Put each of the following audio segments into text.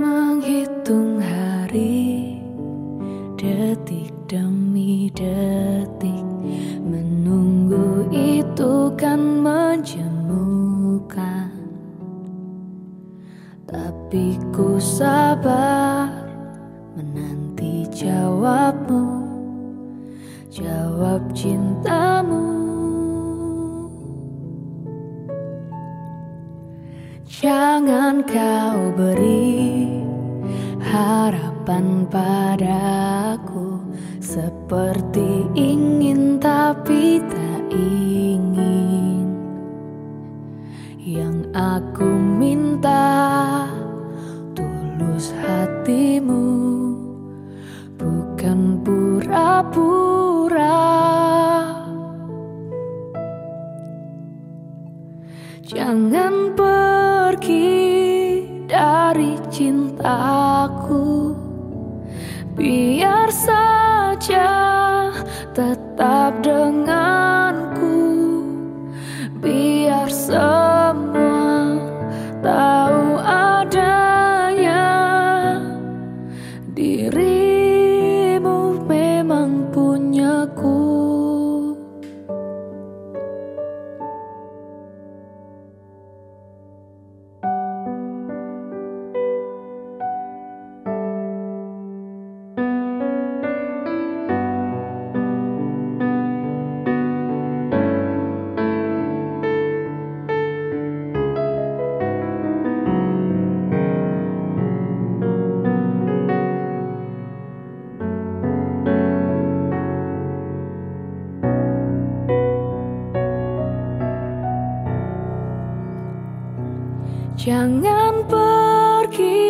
Menghitung hari Detik demi detik. Menunggu itu kan menjemukan. Tapi ku sabar Menanti jawabmu. Jawab cintamu Jangan kau beri harapan padaku Seperti ingin tapi tak ingin. Yang aku minta tulus hatimu Bukan pura-pura. Jangan pergi dari cintaku. Biar saja tetap denganku. Biar semua tahu adanya Dirimu Jangan pergi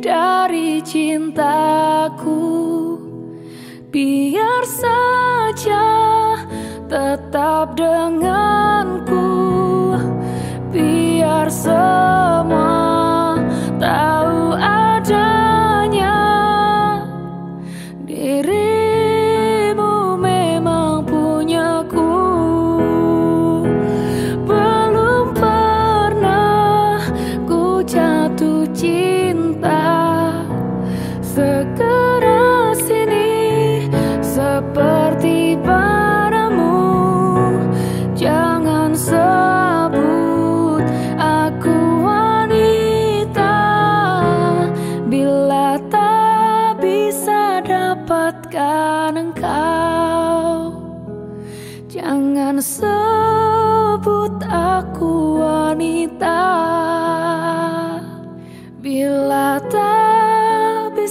dari cintaku. Biar saja tetap denganku the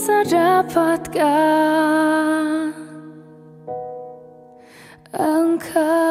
bisa dapatkan engkau